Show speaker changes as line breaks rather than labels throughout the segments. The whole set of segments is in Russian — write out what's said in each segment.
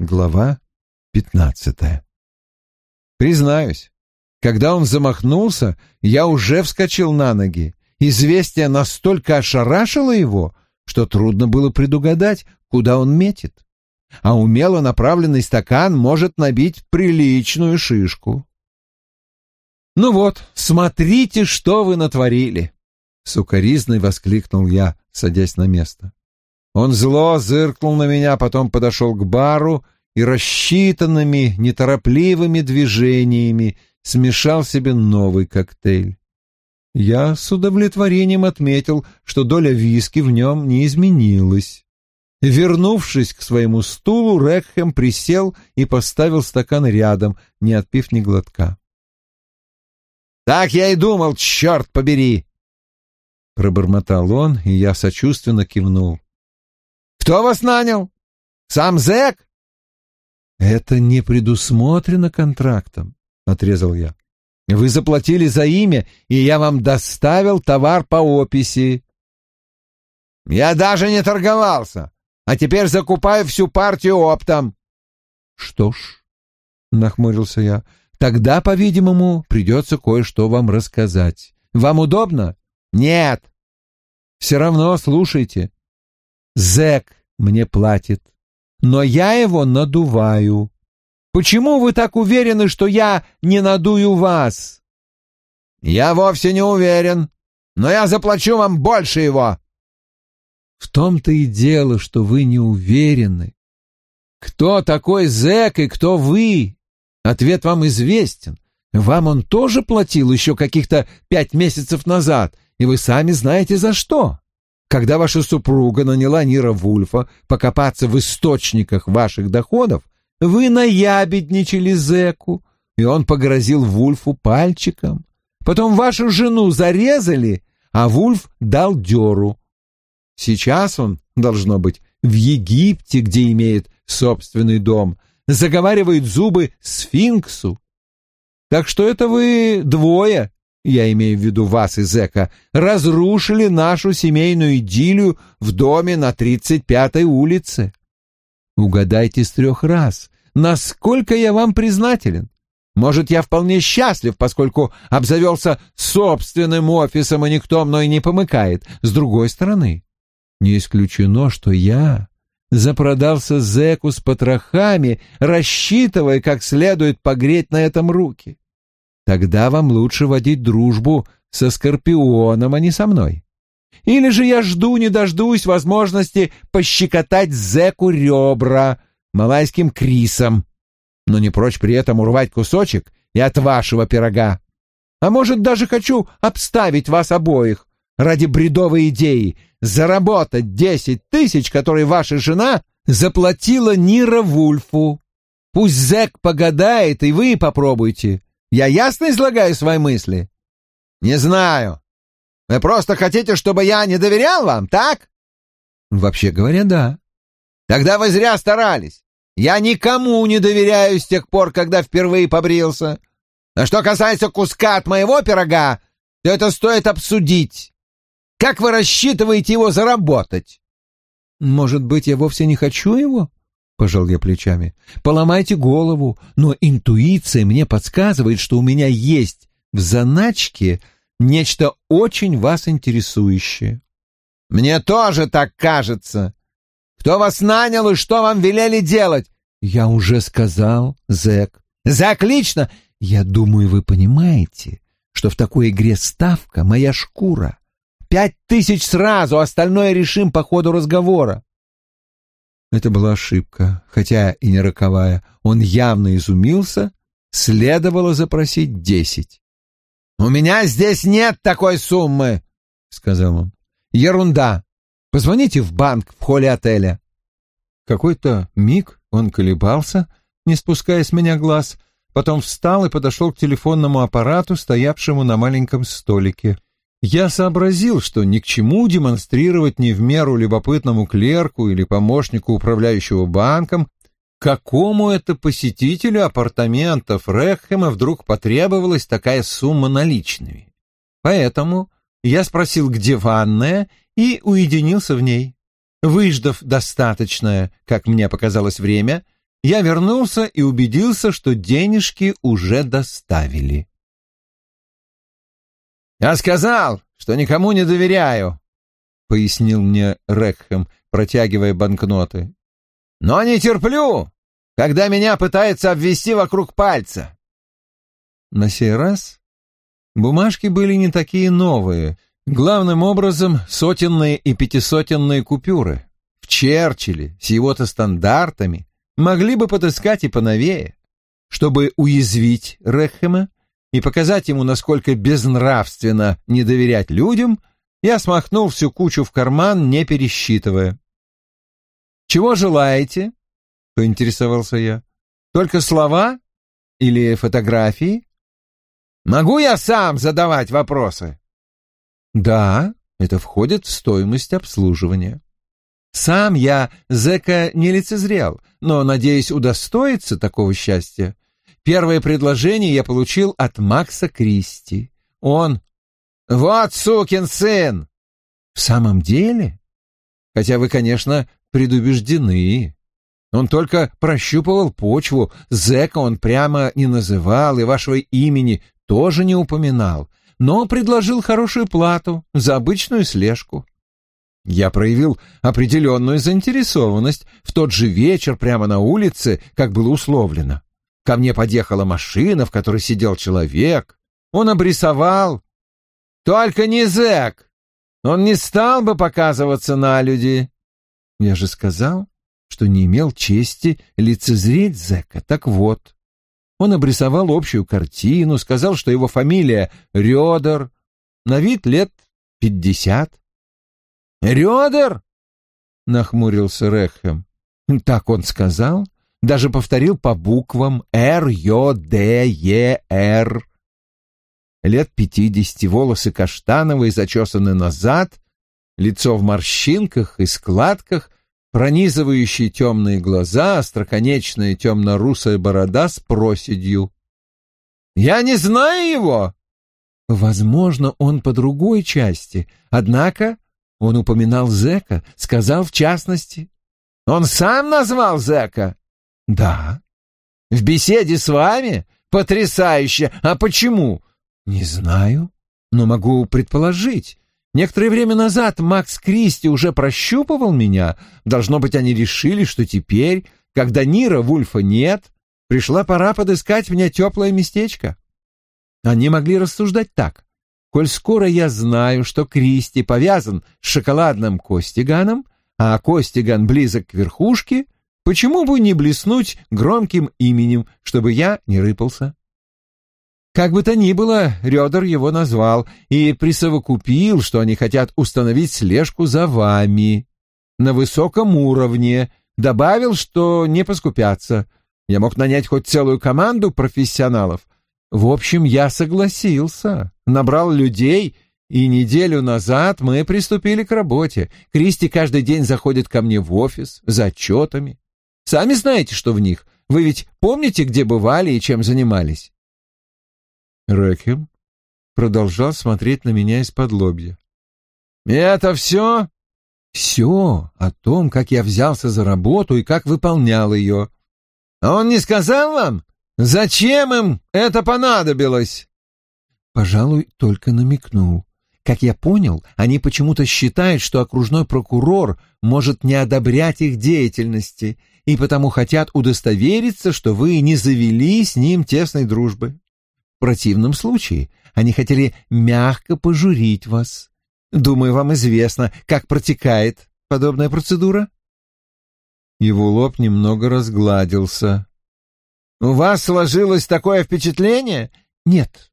Глава пятнадцатая. Признаюсь, когда он замахнулся, я уже вскочил на ноги. Известие настолько ошарашило его, что трудно было предугадать, куда он метит. А умело направленный стакан может набить приличную шишку. «Ну вот, смотрите, что вы натворили!» — сукоризной воскликнул я, садясь на место. Он зло зыркнул на меня, потом подошел к бару и рассчитанными, неторопливыми движениями смешал себе новый коктейль. Я с удовлетворением отметил, что доля виски в нем не изменилась. Вернувшись к своему стулу, Рекхэм присел и поставил стакан рядом, не отпив ни глотка. «Так я и думал, черт побери!» Пробормотал он, и я сочувственно кивнул. Кто вас нанял? Сам зэк?» «Это не предусмотрено контрактом», — отрезал я. «Вы заплатили за имя, и я вам доставил товар по описи». «Я даже не торговался, а теперь закупаю всю партию оптом». «Что ж», — нахмурился я, — «тогда, по-видимому, придется кое-что вам рассказать. Вам удобно?» «Нет». «Все равно слушайте. Зэк мне платит, но я его надуваю. Почему вы так уверены, что я не надую вас? Я вовсе не уверен, но я заплачу вам больше его. В том-то и дело, что вы не уверены. Кто такой зэк и кто вы? Ответ вам известен. Вам он тоже платил еще каких-то пять месяцев назад, и вы сами знаете за что. Когда ваша супруга наняла Нира Вульфа покопаться в источниках ваших доходов, вы наябедничали зэку, и он погрозил Вульфу пальчиком. Потом вашу жену зарезали, а Вульф дал дёру. Сейчас он, должно быть, в Египте, где имеет собственный дом, заговаривает зубы сфинксу. Так что это вы двое я имею в виду вас и зэка, разрушили нашу семейную идиллию в доме на 35-й улице. Угадайте с трех раз, насколько я вам признателен. Может, я вполне счастлив, поскольку обзавелся собственным офисом, и никто мной не помыкает. С другой стороны, не исключено, что я запродался зэку с потрохами, рассчитывая, как следует погреть на этом руки. Тогда вам лучше водить дружбу со Скорпионом, а не со мной. Или же я жду не дождусь возможности пощекотать зэку ребра малайским крисом, но не прочь при этом урвать кусочек и от вашего пирога. А может, даже хочу обставить вас обоих ради бредовой идеи заработать десять тысяч, которые ваша жена заплатила Нира Вульфу. Пусть зэк погадает, и вы попробуйте. Я ясно излагаю свои мысли? Не знаю. Вы просто хотите, чтобы я не доверял вам, так? Вообще говоря, да. Тогда вы зря старались. Я никому не доверяю с тех пор, когда впервые побрился. А что касается куска от моего пирога, то это стоит обсудить. Как вы рассчитываете его заработать? Может быть, я вовсе не хочу его? Пожал я плечами. Поломайте голову, но интуиция мне подсказывает, что у меня есть в заначке нечто очень вас интересующее. Мне тоже так кажется. Кто вас нанял и что вам велели делать? Я уже сказал, зэк. Зэк лично? Я думаю, вы понимаете, что в такой игре ставка моя шкура. Пять тысяч сразу, остальное решим по ходу разговора. Это была ошибка, хотя и не роковая. Он явно изумился, следовало запросить десять. «У меня здесь нет такой суммы», — сказал он. «Ерунда. Позвоните в банк в холле отеля». Какой-то миг он колебался, не спуская с меня глаз, потом встал и подошел к телефонному аппарату, стоявшему на маленьком столике. Я сообразил, что ни к чему демонстрировать не в меру любопытному клерку или помощнику управляющего банком, какому это посетителю апартаментов Рекхема вдруг потребовалась такая сумма наличными. Поэтому я спросил, где ванная, и уединился в ней. Выждав достаточное, как мне показалось, время, я вернулся и убедился, что денежки уже доставили. «Я сказал, что никому не доверяю», — пояснил мне Рекхэм, протягивая банкноты. «Но не терплю, когда меня пытаются обвести вокруг пальца». На сей раз бумажки были не такие новые, главным образом сотенные и пятисотенные купюры. В Черчилле с его-то стандартами могли бы подыскать и поновее. Чтобы уязвить Рекхема и показать ему, насколько безнравственно не доверять людям, я смахнул всю кучу в карман, не пересчитывая. «Чего желаете?» — поинтересовался я. «Только слова или фотографии?» «Могу я сам задавать вопросы?» «Да, это входит в стоимость обслуживания». Сам я зэка не лицезрел, но, надеюсь, удостоиться такого счастья. Первое предложение я получил от Макса Кристи. Он... «Вот сукин сын!» «В самом деле?» «Хотя вы, конечно, предубеждены. Он только прощупывал почву, зэка он прямо не называл и вашего имени тоже не упоминал, но предложил хорошую плату за обычную слежку. Я проявил определенную заинтересованность в тот же вечер прямо на улице, как было условлено. Ко мне подъехала машина, в которой сидел человек. Он обрисовал. Только не зэк. Он не стал бы показываться на люди. Я же сказал, что не имел чести лицезреть зэка. Так вот, он обрисовал общую картину, сказал, что его фамилия Рёдер, на вид лет пятьдесят. «Рёдер?» — нахмурился Рехем. «Так он сказал?» Даже повторил по буквам Р-Ё-Д-Е-Р. Лет пятидесяти, волосы каштановые, зачесаны назад, лицо в морщинках и складках, пронизывающие темные глаза, остроконечная темно-русая борода с проседью. «Я не знаю его!» Возможно, он по другой части, однако он упоминал зэка, сказал в частности. Он сам назвал зэка? Да. В беседе с вами? Потрясающе! А почему? Не знаю, но могу предположить. Некоторое время назад Макс Кристи уже прощупывал меня. Должно быть, они решили, что теперь, когда Нира Вульфа нет, пришла пора подыскать мне теплое местечко. Они могли рассуждать так. Коль скоро я знаю, что Кристи повязан с шоколадным Костиганом, а Костиган близок к верхушке, почему бы не блеснуть громким именем, чтобы я не рыпался? Как бы то ни было, Рёдер его назвал и присовокупил, что они хотят установить слежку за вами на высоком уровне, добавил, что не поскупятся. Я мог нанять хоть целую команду профессионалов, в общем, я согласился, набрал людей, и неделю назад мы приступили к работе. Кристи каждый день заходит ко мне в офис за отчетами. Сами знаете, что в них. Вы ведь помните, где бывали и чем занимались?» Рэкхем продолжал смотреть на меня из-под лобья. «Это все?» «Все о том, как я взялся за работу и как выполнял ее». «А он не сказал вам, Зачем им это понадобилось? Пожалуй, только намекнул. Как я понял, они почему-то считают, что окружной прокурор может не одобрять их деятельности, и потому хотят удостовериться, что вы не завели с ним тесной дружбы. В противном случае они хотели мягко пожурить вас. Думаю, вам известно, как протекает подобная процедура. Его лоб немного разгладился. У вас сложилось такое впечатление? Нет.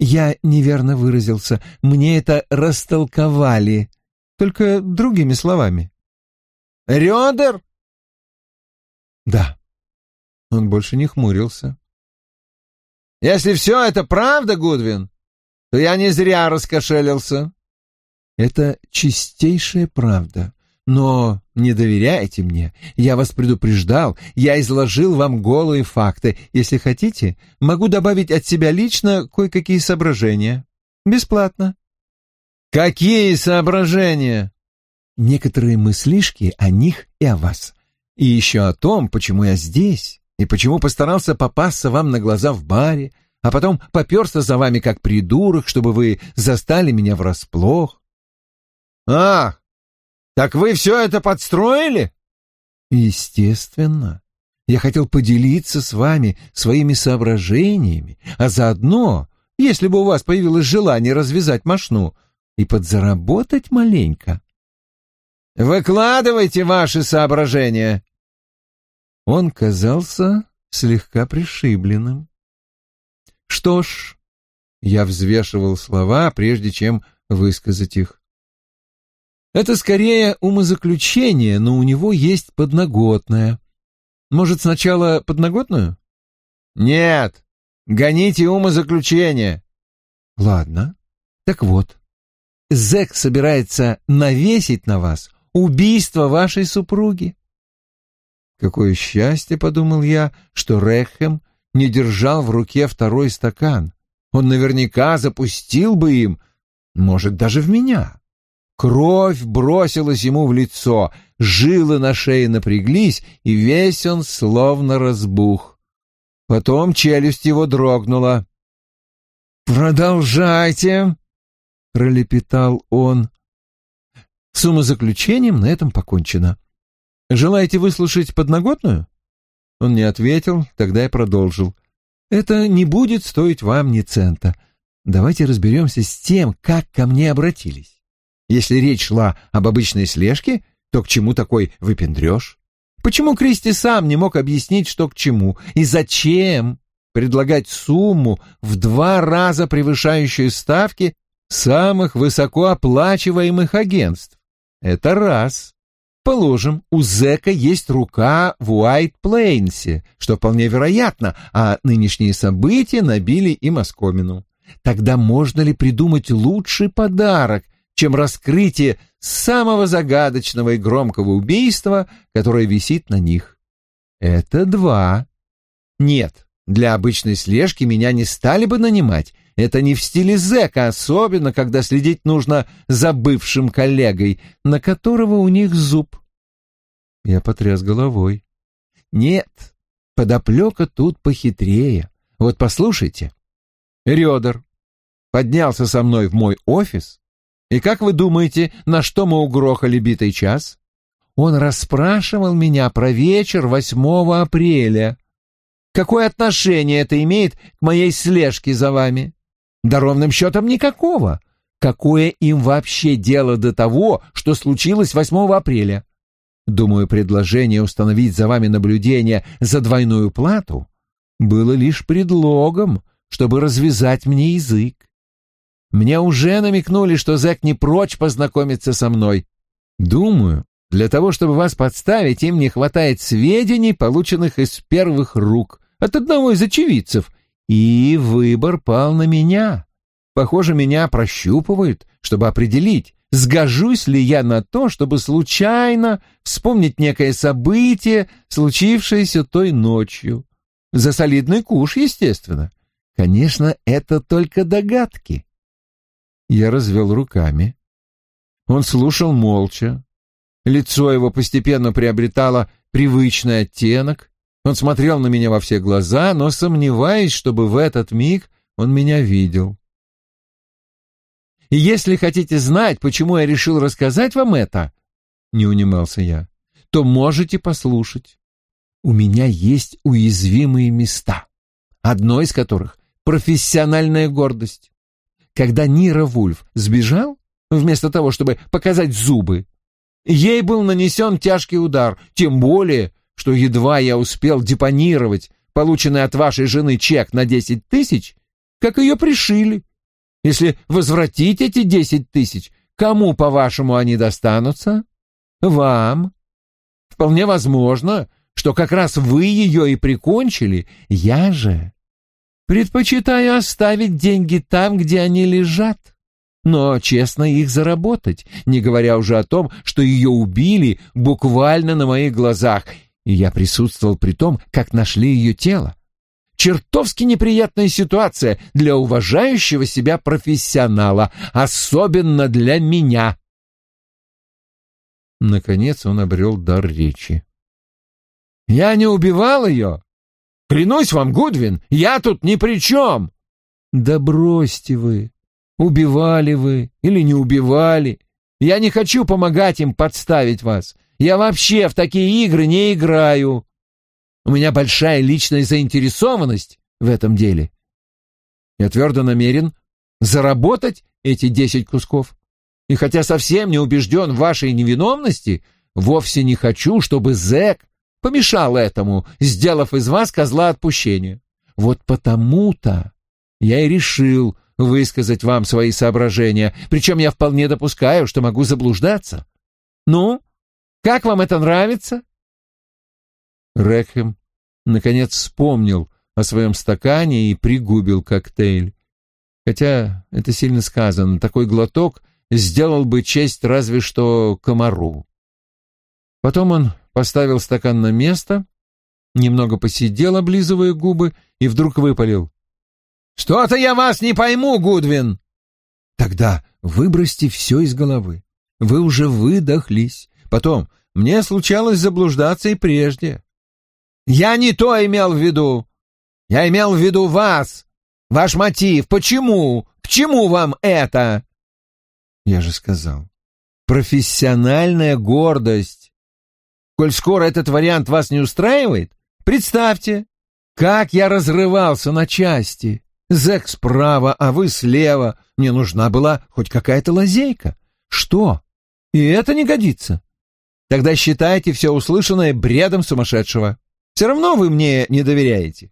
Я неверно выразился. Мне это растолковали. Только другими словами. Рёдер? Да. Он больше не хмурился. Если все это правда, Гудвин, то я не зря раскошелился. Это чистейшая правда. Но не доверяйте мне. Я вас предупреждал, я изложил вам голые факты. Если хотите, могу добавить от себя лично кое-какие соображения. Бесплатно. Какие соображения? Некоторые мыслишки о них и о вас. И еще о том, почему я здесь, и почему постарался попасться вам на глаза в баре, а потом поперся за вами как придурок, чтобы вы застали меня врасплох. «Ах, так вы все это подстроили?» «Естественно. Я хотел поделиться с вами своими соображениями, а заодно, если бы у вас появилось желание развязать мошну, и подзаработать маленько». «Выкладывайте ваши соображения!» Он казался слегка пришибленным. Что ж, я взвешивал слова, прежде чем высказать их. Это скорее умозаключение, но у него есть подноготное. Может, сначала подноготную? Нет, гоните умозаключение. Ладно. Так вот, Зэк собирается навесить на вас убийство вашей супруги. Какое счастье, подумал я, что Рехем не держал в руке второй стакан. Он наверняка запустил бы им, может, даже в меня. Кровь бросилась ему в лицо, жилы на шее напряглись, и весь он словно разбух. Потом челюсть его дрогнула. «Продолжайте!» — пролепетал он. С умозаключением на этом покончено. Желаете выслушать подноготную? Он не ответил, тогда я продолжил. Это не будет стоить вам ни цента. Давайте разберемся с тем, как ко мне обратились. Если речь шла об обычной слежке, то к чему такой выпендреж? Почему Кристи сам не мог объяснить, что к чему, и зачем предлагать сумму в два раза превышающую ставки самых высокооплачиваемых агентств? Это раз. Положим, у Зека есть рука в Уайт-Плейнсе, что вполне вероятно, а нынешние события набили им оскомину. Тогда можно ли придумать лучший подарок, чем раскрытие самого загадочного и громкого убийства, которое висит на них? Это два. Нет, для обычной слежки меня не стали бы нанимать. Это не в стиле зэка, особенно когда следить нужно за бывшим коллегой, на которого у них зуб. Я потряс головой. Нет, подоплека тут похитрее. Вот послушайте. Рёдер поднялся со мной в мой офис, и как вы думаете, на что мы угрохали битый час? Он расспрашивал меня про вечер 8 апреля. Какое отношение это имеет к моей слежке за вами? Да ровным счетом никакого. Какое им вообще дело до того, что случилось 8 апреля? Думаю, предложение установить за вами наблюдение за двойную плату было лишь предлогом, чтобы развязать мне язык. Мне уже намекнули, что Зэк не прочь познакомиться со мной. Думаю, для того, чтобы вас подставить, им не хватает сведений, полученных из первых рук, от одного из очевидцев, и выбор пал на меня. Похоже, меня прощупывают, чтобы определить, сгожусь ли я на то, чтобы случайно вспомнить некое событие, случившееся той ночью. За солидный куш, естественно. Конечно, это только догадки. Я развел руками. Он слушал молча. Лицо его постепенно приобретало привычный оттенок. Он смотрел на меня во все глаза, но сомневаясь, чтобы в этот миг он меня видел. И если хотите знать, почему я решил рассказать вам это, — не унимался я, — то можете послушать. У меня есть уязвимые места, одно из которых — профессиональная гордость. Когда Нира Вульф сбежал, вместо того, чтобы показать зубы, ей был нанесен тяжкий удар, тем более, что едва я успел депонировать полученный от вашей жены чек на десять тысяч, как ее пришили если возвратить эти десять тысяч, кому, по-вашему, они достанутся? Вам. Вполне возможно, что как раз вы ее и прикончили. Я же предпочитаю оставить деньги там, где они лежат, но честно их заработать, не говоря уже о том, что ее убили буквально на моих глазах, и я присутствовал при том, как нашли ее тело. Чертовски неприятная ситуация для уважающего себя профессионала, особенно для меня. Наконец он обрел дар речи. Я не убивал ее. Клянусь вам, Гудвин, я тут ни при чем. Да бросьте вы. Убивали вы или не убивали. Я не хочу помогать им подставить вас. Я вообще в такие игры не играю. У меня большая личная заинтересованность в этом деле. Я твердо намерен заработать эти десять кусков. И хотя совсем не убежден в вашей невиновности, вовсе не хочу, чтобы зэк помешал этому, сделав из вас козла отпущения. Вот потому-то я и решил высказать вам свои соображения, причем я вполне допускаю, что могу заблуждаться. Ну, как вам это нравится?» Рекхем наконец вспомнил о своем стакане и пригубил коктейль. Хотя это сильно сказано, такой глоток сделал бы честь разве что комару. Потом он поставил стакан на место, немного посидел, облизывая губы, и вдруг выпалил. «Что-то я вас не пойму, Гудвин!» «Тогда выбросьте все из головы. Вы уже выдохлись. Потом, мне случалось заблуждаться и прежде. Я не то имел в виду. Я имел в виду вас. Ваш мотив. Почему? К чему вам это? Я же сказал. Профессиональная гордость. Коль скоро этот вариант вас не устраивает, представьте, как я разрывался на части. Зэк справа, а вы слева. Мне нужна была хоть какая-то лазейка. Что? И это не годится. Тогда считайте все услышанное бредом сумасшедшего. Все равно вы мне не доверяете.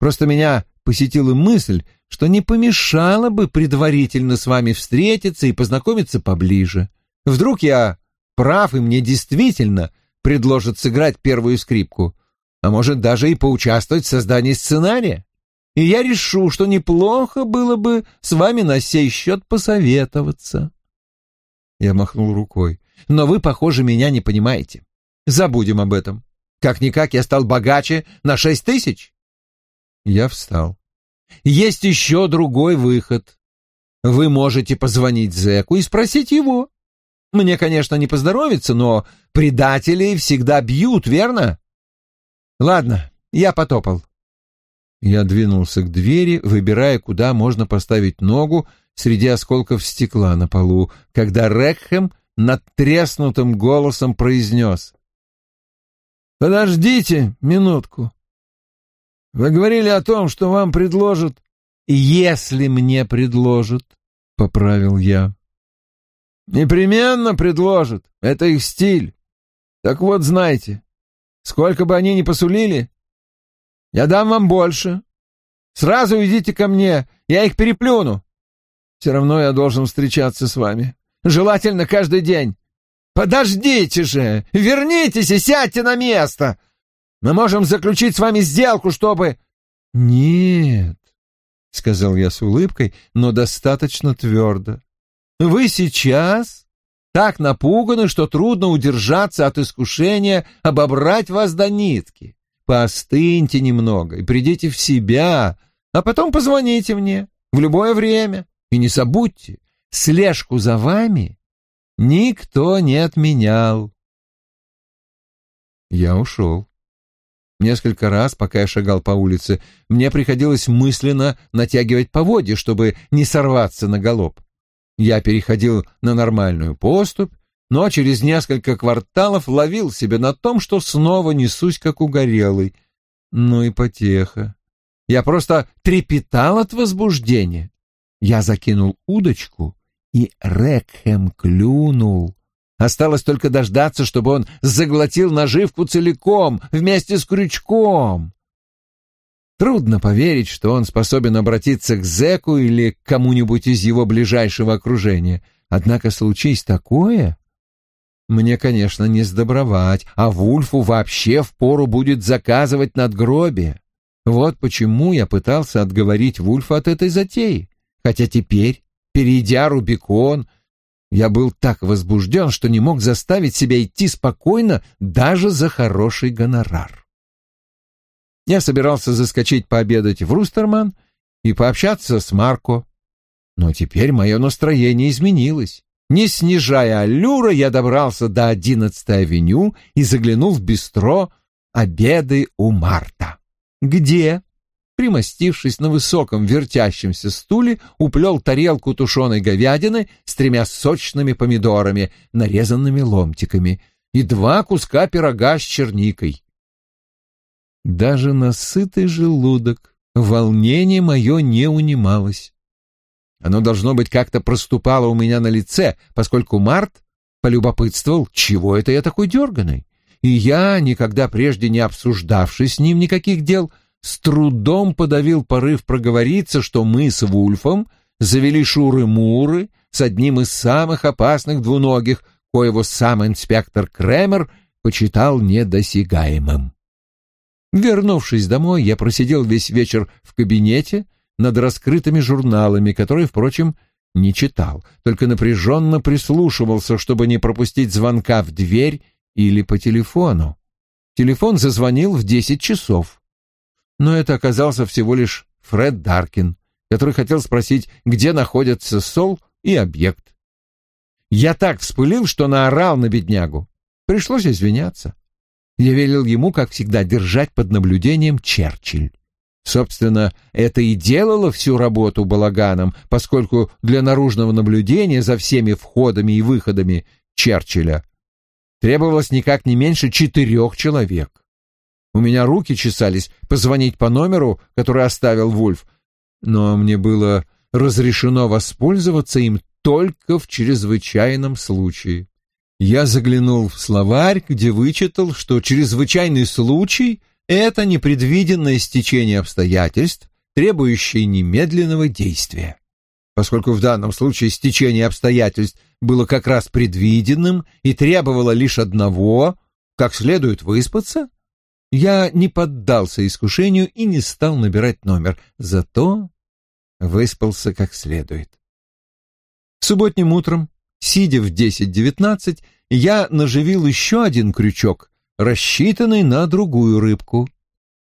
Просто меня посетила мысль, что не помешало бы предварительно с вами встретиться и познакомиться поближе. Вдруг я прав, и мне действительно предложат сыграть первую скрипку, а может даже и поучаствовать в создании сценария. И я решу, что неплохо было бы с вами на сей счет посоветоваться. Я махнул рукой. Но вы, похоже, меня не понимаете. Забудем об этом. Как-никак я стал богаче на шесть тысяч. Я встал. Есть еще другой выход. Вы можете позвонить зэку и спросить его. Мне, конечно, не поздоровится, но предателей всегда бьют, верно? Ладно, я потопал. Я двинулся к двери, выбирая, куда можно поставить ногу среди осколков стекла на полу, когда Рекхэм над треснутым голосом произнес. «Подождите минутку. Вы говорили о том, что вам предложат...» «Если мне предложат», — поправил я. «Непременно предложат. Это их стиль. Так вот, знайте, сколько бы они ни посулили, я дам вам больше. Сразу идите ко мне, я их переплюну. Все равно я должен встречаться с вами. Желательно каждый день. Подождите же! Вернитесь и сядьте на место! Мы можем заключить с вами сделку, чтобы...» «Нет», — сказал я с улыбкой, но достаточно твердо. «Вы сейчас так напуганы, что трудно удержаться от искушения обобрать вас до нитки. Поостыньте немного и придите в себя, а потом позвоните мне в любое время. И не забудьте, слежку за вами никто не отменял. Я ушел. Несколько раз, пока я шагал по улице, мне приходилось мысленно натягивать поводья, чтобы не сорваться на галоп. Я переходил на нормальную поступь, но через несколько кварталов ловил себя на том, что снова несусь, как угорелый. Ну и потеха. Я просто трепетал от возбуждения. Я закинул удочку, и Рекхем клюнул. Осталось только дождаться, чтобы он заглотил наживку целиком, вместе с крючком. Трудно поверить, что он способен обратиться к зэку или к кому-нибудь из его ближайшего окружения. Однако случись такое, мне, конечно, не сдобровать, а Вульфу вообще впору будет заказывать надгробие. Вот почему я пытался отговорить Вульфа от этой затеи. Хотя теперь, перейдя Рубикон, я был так возбужден, что не мог заставить себя идти спокойно даже за хороший гонорар. Я собирался заскочить пообедать в Рустерман и пообщаться с Марко. Но теперь мое настроение изменилось. Не снижая аллюра, я добрался до 11-й авеню и заглянул в бистро обеды у Марта, где, примостившись на высоком вертящемся стуле, уплел тарелку тушеной говядины с тремя сочными помидорами, нарезанными ломтиками, и два куска пирога с черникой. Даже на сытый желудок волнение мое не унималось. Оно, должно быть, как-то проступало у меня на лице, поскольку Март полюбопытствовал, чего это я такой дерганый. И я, никогда прежде не обсуждавший с ним никаких дел, с трудом подавил порыв проговориться, что мы с Вульфом завели шуры-муры с одним из самых опасных двуногих, коего сам инспектор Кремер почитал недосягаемым. Вернувшись домой, я просидел весь вечер в кабинете над раскрытыми журналами, которые, впрочем, не читал, только напряженно прислушивался, чтобы не пропустить звонка в дверь или по телефону. Телефон зазвонил в десять часов. Но это оказался всего лишь Фред Даркин, который хотел спросить, где находятся Сол и объект. Я так вспылил, что наорал на беднягу. Пришлось извиняться. Я велел ему, как всегда, держать под наблюдением Черчилль. Собственно, это и делало всю работу балаганом, поскольку для наружного наблюдения за всеми входами и выходами Черчилля требовалось никак не меньше четырех человек. У меня руки чесались позвонить по номеру, который оставил Вульф, но мне было разрешено воспользоваться им только в чрезвычайном случае. Я заглянул в словарь, где вычитал, что чрезвычайный случай — это непредвиденное стечение обстоятельств, требующее немедленного действия. Поскольку в данном случае стечение обстоятельств было как раз предвиденным и требовало лишь одного, как следует выспаться, я не поддался искушению и не стал набирать номер, зато выспался как следует. Субботним утром Сидя в 10-19, я наживил еще один крючок, рассчитанный на другую рыбку.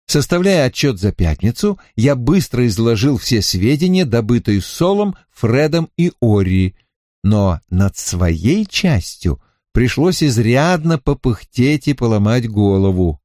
Составляя отчет за пятницу, я быстро изложил все сведения, добытые Солом, Фредом и Ори, но над своей частью пришлось изрядно попыхтеть и поломать голову.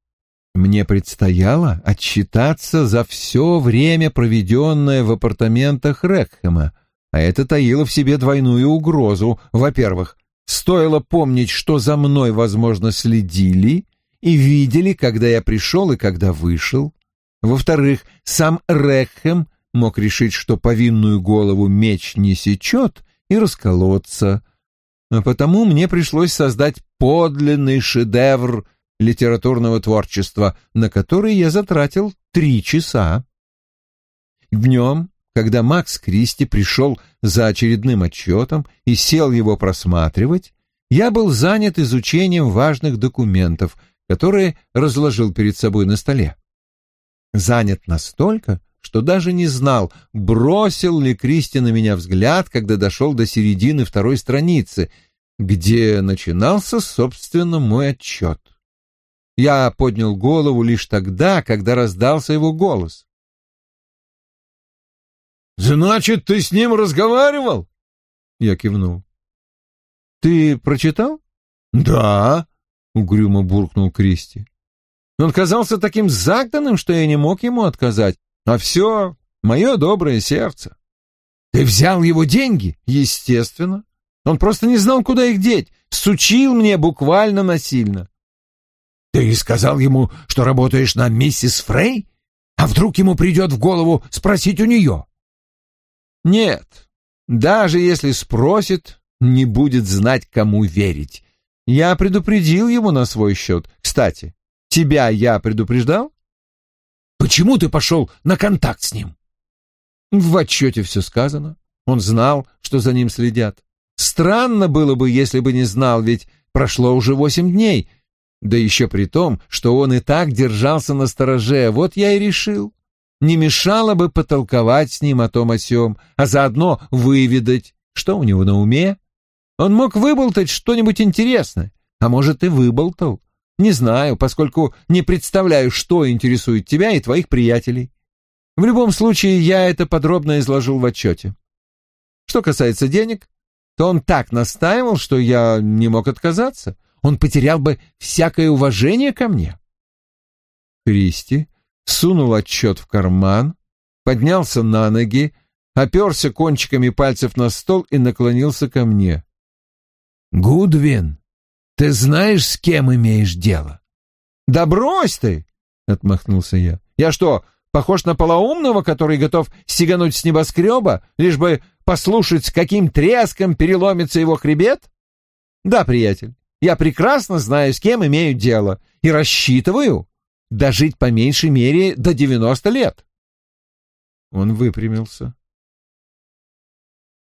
Мне предстояло отчитаться за все время, проведенное в апартаментах Рекхэма, а это таило в себе двойную угрозу. Во-первых, стоило помнить, что за мной, возможно, следили и видели, когда я пришел и когда вышел. Во-вторых, сам Рекхем мог решить, что повинную голову меч не сечет, и расколоться. А потому мне пришлось создать подлинный шедевр литературного творчества, на который я затратил три часа. Днем когда Макс Кристи пришел за очередным отчетом и сел его просматривать, я был занят изучением важных документов, которые разложил перед собой на столе. Занят настолько, что даже не знал, бросил ли Кристи на меня взгляд, когда дошел до середины второй страницы, где начинался, собственно, мой отчет. Я поднял голову лишь тогда, когда раздался его голос.
Значит, ты с ним разговаривал? Я кивнул.
Ты прочитал?
Да,
угрюмо буркнул Кристи. Он казался таким загнанным, что я не мог ему отказать. А все мое доброе сердце.
Ты взял его деньги?
Естественно. Он просто не знал, куда их деть. Сучил мне буквально насильно.
Ты сказал ему, что работаешь на миссис Фрей? А вдруг ему придет в голову спросить у нее?
Нет, даже если спросит, не будет знать, кому верить. Я предупредил его на свой счет. Кстати, тебя я предупреждал?
Почему ты пошел на контакт с ним?
В отчете все сказано. Он знал, что за ним следят. Странно было бы, если бы не знал, ведь прошло уже восемь дней. Да еще при том, что он и так держался на стороже. Вот я и решил не мешало бы потолковать с ним о том о сём, а заодно выведать, что у него на уме. Он мог выболтать что-нибудь интересное, а может и выболтал. Не знаю, поскольку не представляю, что интересует тебя и твоих приятелей. В любом случае, я это подробно изложил в отчете. Что касается денег, то он так настаивал, что я не мог отказаться. Он потерял бы всякое уважение ко мне. Кристи сунул отчет в карман, поднялся на ноги, оперся кончиками пальцев на стол и наклонился ко мне.
«Гудвин, ты знаешь, с кем имеешь дело?»
«Да брось ты!» — отмахнулся я. «Я что, похож на полоумного, который готов сигануть с небоскреба, лишь бы послушать, с каким треском переломится его хребет? Да, приятель, я прекрасно знаю, с кем имею дело, и рассчитываю дожить по меньшей мере до девяносто лет». Он выпрямился.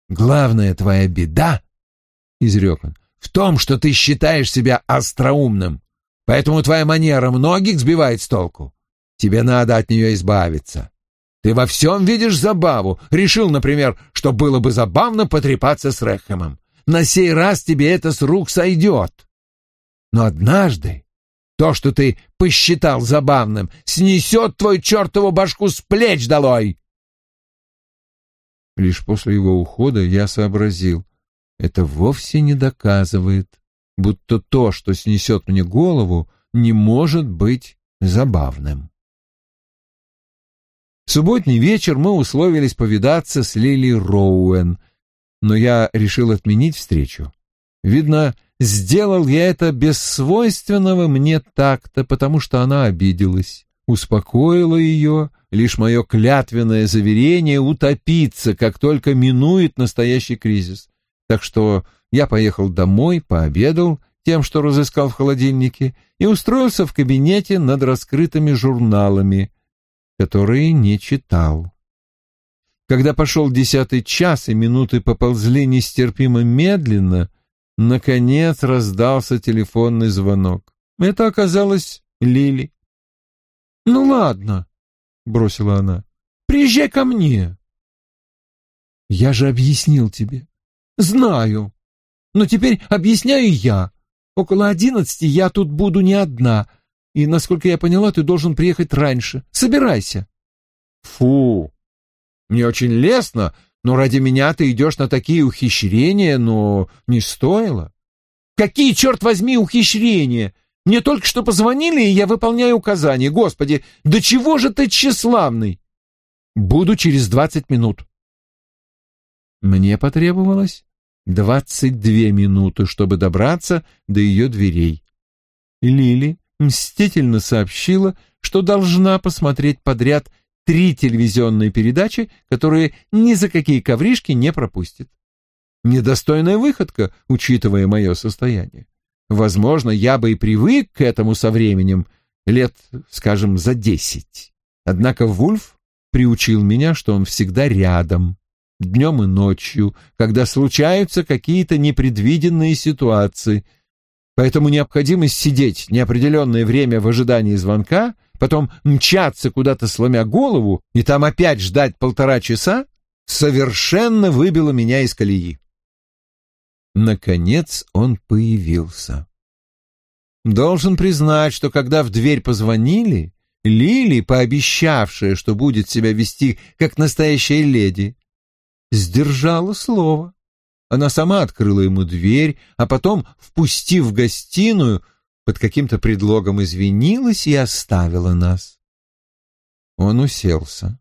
«Главная твоя беда, — изрек он, — в том, что ты считаешь себя остроумным, поэтому твоя манера многих сбивает с толку. Тебе надо от нее избавиться. Ты во всем видишь забаву. Решил, например, что было бы забавно потрепаться с Рэхэмом. На сей раз тебе это с рук сойдет. Но однажды то, что ты посчитал забавным, снесет твою чертову башку с плеч долой.
Лишь после его ухода я сообразил, это вовсе не доказывает, будто то, что снесет мне голову, не может быть забавным. В субботний вечер мы условились повидаться с Лили Роуэн, но я решил отменить встречу. Видно, сделал я это без свойственного мне такта, потому что она обиделась. Успокоило ее лишь мое клятвенное заверение утопиться, как только минует настоящий кризис. Так что я поехал домой, пообедал тем, что разыскал в холодильнике, и устроился в кабинете над раскрытыми журналами, которые не читал. Когда пошел десятый час и минуты поползли нестерпимо медленно, наконец раздался телефонный звонок. Это оказалось Лили. «Ну ладно», — бросила она, — «приезжай ко мне». «Я же объяснил тебе». «Знаю. Но теперь объясняю я. Около одиннадцати я тут буду не одна, и, насколько я поняла, ты должен приехать раньше. Собирайся». «Фу! Мне очень лестно, но ради меня ты идешь на такие ухищрения, но не стоило». «Какие, черт возьми, ухищрения? Мне только что позвонили, и я выполняю указания. Господи, да чего же ты тщеславный? Буду через двадцать минут. Мне потребовалось двадцать две минуты, чтобы добраться до ее дверей. Лили мстительно сообщила, что должна посмотреть подряд три телевизионные передачи, которые ни за какие ковришки не пропустит. Недостойная выходка, учитывая мое состояние. Возможно, я бы и привык к этому со временем, лет, скажем, за десять. Однако Вульф приучил меня, что он всегда рядом, днем и ночью, когда случаются какие-то непредвиденные ситуации. Поэтому необходимость сидеть неопределенное время в ожидании звонка, потом мчаться куда-то сломя голову и там опять ждать полтора часа, совершенно выбила меня из колеи. Наконец он появился. Должен признать, что когда в дверь позвонили, Лили, пообещавшая, что будет себя вести как настоящая леди, сдержала слово. Она сама открыла ему дверь, а потом, впустив в гостиную, под каким-то предлогом извинилась и оставила нас. Он уселся.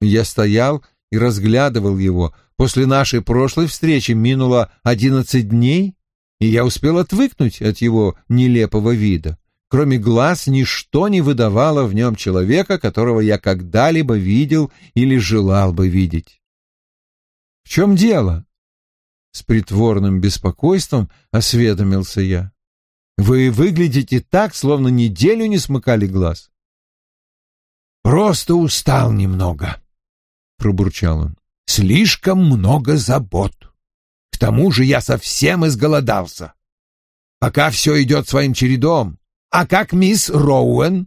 Я стоял и разглядывал его, После нашей прошлой встречи минуло одиннадцать дней, и я успел отвыкнуть от его нелепого вида. Кроме глаз, ничто не выдавало в нем человека, которого я когда-либо видел или желал бы видеть. «В чем дело?» С притворным беспокойством осведомился я. «Вы выглядите так, словно неделю не смыкали глаз».
«Просто устал немного», — пробурчал он. Слишком много забот. К тому же я совсем изголодался. Пока все идет своим чередом. А как мисс Роуэн?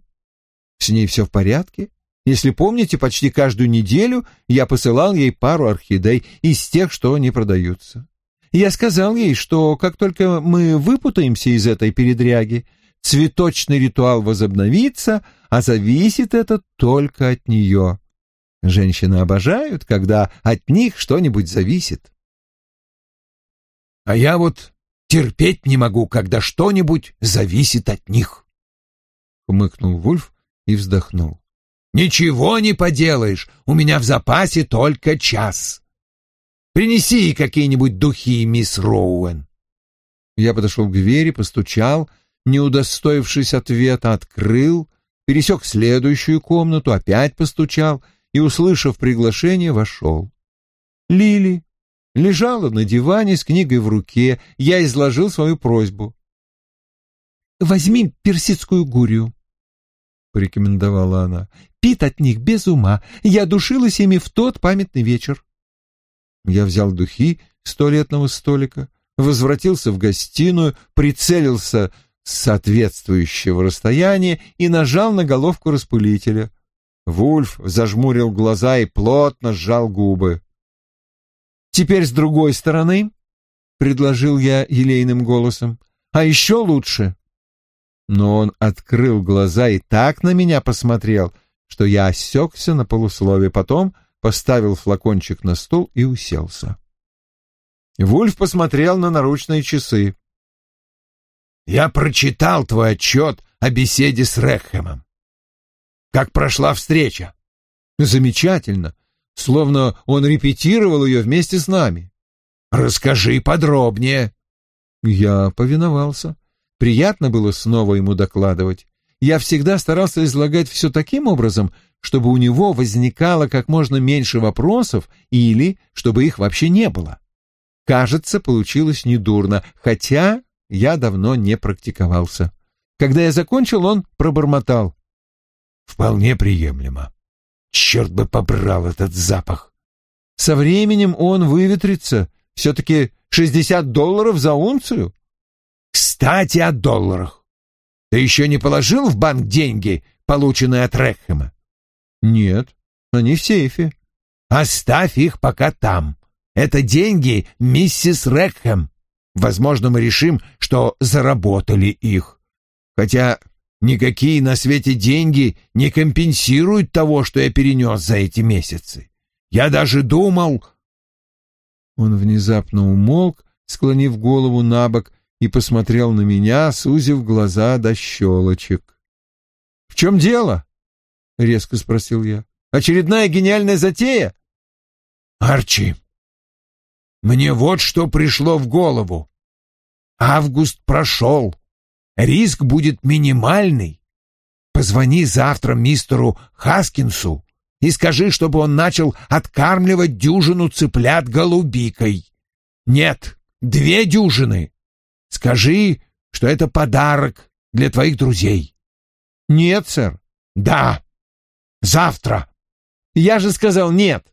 С ней все в порядке? Если помните, почти каждую неделю я посылал ей пару орхидей из тех, что не продаются. Я сказал ей, что как только мы выпутаемся из этой передряги, цветочный ритуал возобновится, а зависит это только от нее. Женщины обожают, когда от них что-нибудь зависит.
А я вот терпеть не могу, когда что-нибудь зависит от них. — хмыкнул Вульф и вздохнул. «Ничего не поделаешь, у меня в запасе только час. Принеси какие-нибудь духи, мисс Роуэн». Я подошел к двери, постучал, не удостоившись ответа, открыл, пересек следующую комнату, опять постучал и, услышав приглашение, вошел. Лили лежала на диване с книгой в руке, я изложил свою просьбу. «Возьми персидскую гурию», — порекомендовала она. «Пит от них без ума. Я душилась ими в тот памятный вечер». Я взял духи с туалетного столика, возвратился в гостиную, прицелился с соответствующего расстояния и нажал на головку распылителя. Вульф зажмурил глаза и плотно сжал губы. «Теперь с другой стороны», — предложил я елейным голосом, — «а еще лучше». Но он открыл глаза и так на меня посмотрел, что я осекся на полуслове, потом поставил флакончик на стол и уселся. Вульф посмотрел на наручные часы. «Я прочитал твой отчет о беседе с Рекхемом. Как прошла встреча?» «Замечательно, словно он репетировал ее вместе с нами». «Расскажи подробнее». Я повиновался. Приятно было снова ему докладывать. Я всегда старался излагать все таким образом, чтобы у него возникало как можно меньше вопросов или чтобы их вообще не было. Кажется, получилось недурно, хотя я давно не практиковался. Когда я закончил, он пробормотал. «Вполне приемлемо. Черт бы побрал этот запах!» Со временем он выветрится. Все-таки шестьдесят долларов за унцию. Кстати, о долларах. Ты еще не положил в банк деньги, полученные от Рекхема? Нет, они в сейфе. Оставь их пока там. Это деньги миссис Рекхэм. Возможно, мы решим, что заработали их. Хотя никакие на свете деньги не компенсируют того, что я перенес за эти месяцы. Я даже думал...» Он внезапно умолк, склонив голову на бок, и посмотрел на меня, сузив глаза до щелочек. «В чем дело?» — резко спросил я. «Очередная гениальная затея?» «Арчи, мне вот что пришло в голову. Август прошел. Риск будет минимальный. Позвони завтра мистеру Хаскинсу и скажи, чтобы он начал откармливать дюжину цыплят голубикой. Нет, две дюжины. Скажи, что это подарок для твоих друзей. Нет, сэр. Да. Завтра. Я же сказал нет.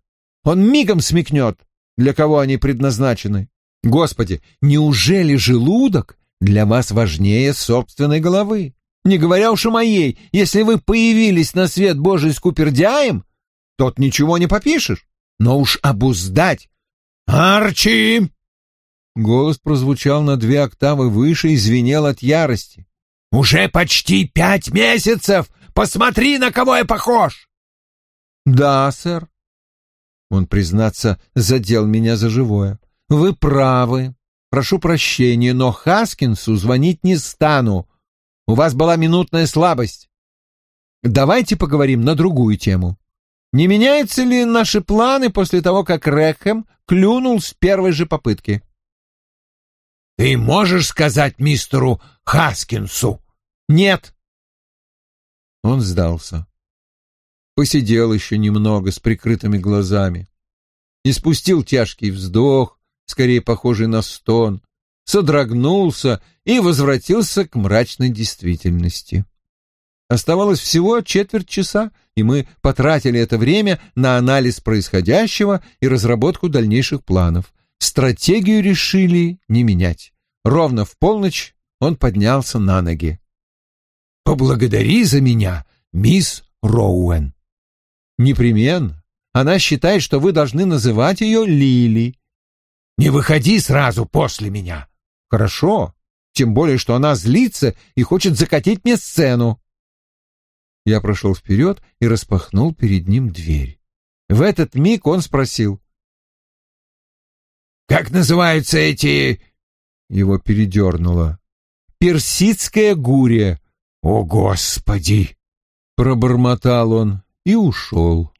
Он мигом смекнет для кого они предназначены. Господи, неужели желудок для вас важнее собственной головы? Не говоря уж о моей, если вы появились на свет Божий с купердяем, тот ничего не попишешь, но уж обуздать. «Арчи!» Голос прозвучал на две октавы выше и звенел от ярости. «Уже почти пять месяцев! Посмотри, на кого я похож!» «Да, сэр», он, признаться, задел меня за живое. Вы правы. Прошу прощения, но Хаскинсу звонить не стану. У вас была минутная слабость. Давайте поговорим на другую тему. Не меняются ли наши планы после того, как Рэхэм клюнул с первой же попытки? Ты можешь сказать мистеру Хаскинсу? Нет. Он сдался посидел еще немного с прикрытыми глазами. И спустил тяжкий вздох, скорее похожий на стон, содрогнулся и возвратился к мрачной действительности. Оставалось всего четверть часа, и мы потратили это время на анализ происходящего и разработку дальнейших планов. Стратегию решили не менять. Ровно в полночь он поднялся на ноги. «Поблагодари за меня, мисс Роуэн», Непременно. Она считает, что вы должны называть ее Лили. Не выходи сразу после меня. Хорошо. Тем более, что она злится и хочет закатить мне сцену. Я прошел вперед и распахнул перед ним дверь. В этот миг он спросил. «Как называются эти...» Его передернуло. «Персидская гурия. «О, Господи!»
— пробормотал он и ушел.